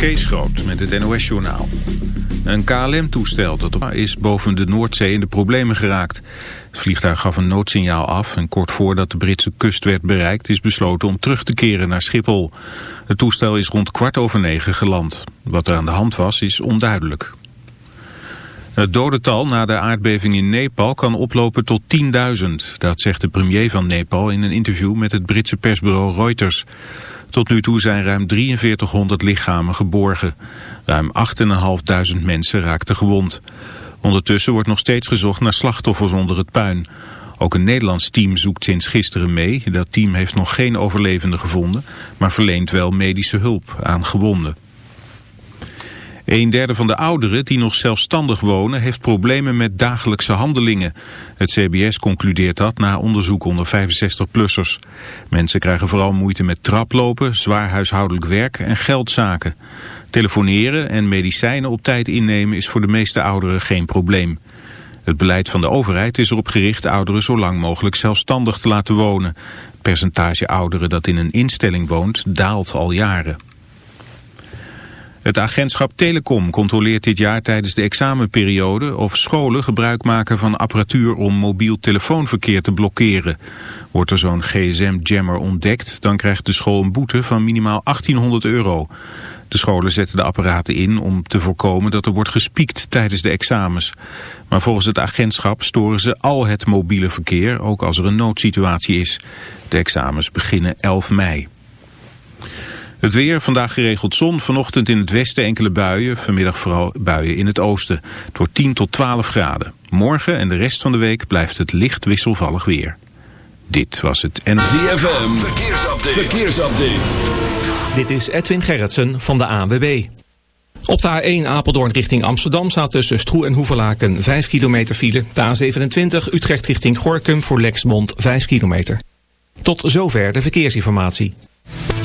Kees Groot met het NOS-journaal. Een KLM-toestel dat is boven de Noordzee in de problemen geraakt. Het vliegtuig gaf een noodsignaal af en kort voordat de Britse kust werd bereikt... is besloten om terug te keren naar Schiphol. Het toestel is rond kwart over negen geland. Wat er aan de hand was is onduidelijk. Het dodental na de aardbeving in Nepal kan oplopen tot 10.000. Dat zegt de premier van Nepal in een interview met het Britse persbureau Reuters. Tot nu toe zijn ruim 4300 lichamen geborgen. Ruim 8.500 mensen raakten gewond. Ondertussen wordt nog steeds gezocht naar slachtoffers onder het puin. Ook een Nederlands team zoekt sinds gisteren mee. Dat team heeft nog geen overlevenden gevonden, maar verleent wel medische hulp aan gewonden. Een derde van de ouderen die nog zelfstandig wonen heeft problemen met dagelijkse handelingen. Het CBS concludeert dat na onderzoek onder 65-plussers. Mensen krijgen vooral moeite met traplopen, zwaar huishoudelijk werk en geldzaken. Telefoneren en medicijnen op tijd innemen is voor de meeste ouderen geen probleem. Het beleid van de overheid is erop gericht ouderen zo lang mogelijk zelfstandig te laten wonen. Het percentage ouderen dat in een instelling woont daalt al jaren. Het agentschap Telecom controleert dit jaar tijdens de examenperiode of scholen gebruik maken van apparatuur om mobiel telefoonverkeer te blokkeren. Wordt er zo'n gsm-jammer ontdekt, dan krijgt de school een boete van minimaal 1800 euro. De scholen zetten de apparaten in om te voorkomen dat er wordt gespiekt tijdens de examens. Maar volgens het agentschap storen ze al het mobiele verkeer, ook als er een noodsituatie is. De examens beginnen 11 mei. Het weer, vandaag geregeld zon, vanochtend in het westen enkele buien, vanmiddag vooral buien in het oosten. Het wordt 10 tot 12 graden. Morgen en de rest van de week blijft het licht wisselvallig weer. Dit was het en ZFM, verkeersupdate. verkeersupdate. Dit is Edwin Gerritsen van de ANWB. Op de A1 Apeldoorn richting Amsterdam staat tussen Stroe en Hoevelaken 5 kilometer file. De A27 Utrecht richting Gorkum voor Lexmond 5 kilometer. Tot zover de verkeersinformatie.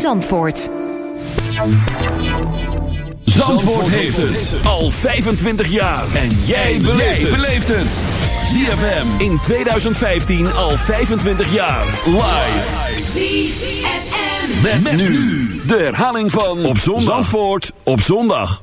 Zandvoort. Zandvoort heeft het al 25 jaar. En jij beleeft het. ZFM in 2015 al 25 jaar. Live. ZFM. Met, met nu de herhaling van Op zondag. Zandvoort op zondag.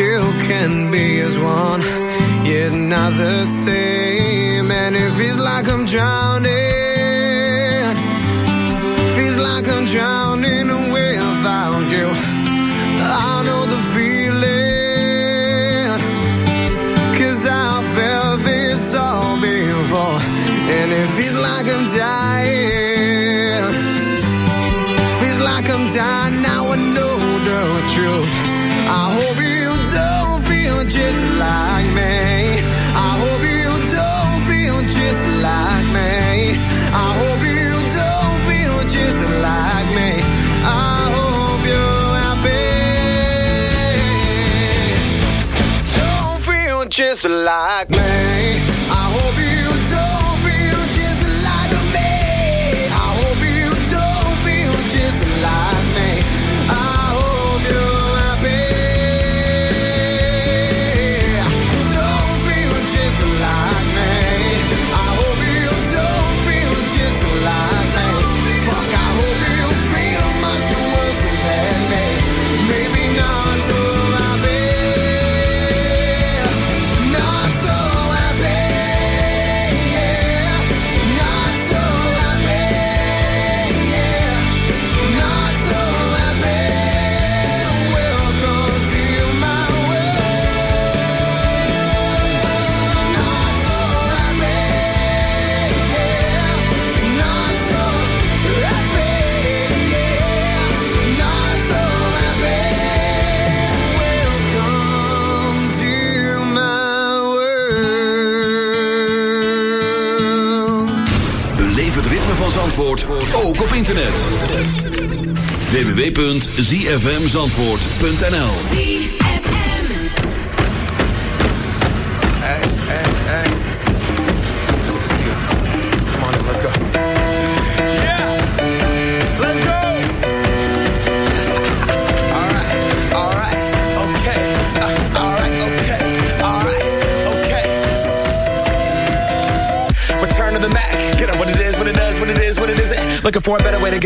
two can be as one, yet not the same? And it feels like I'm drowning, feels like I'm drowning just like me. zfmzandvoort.nl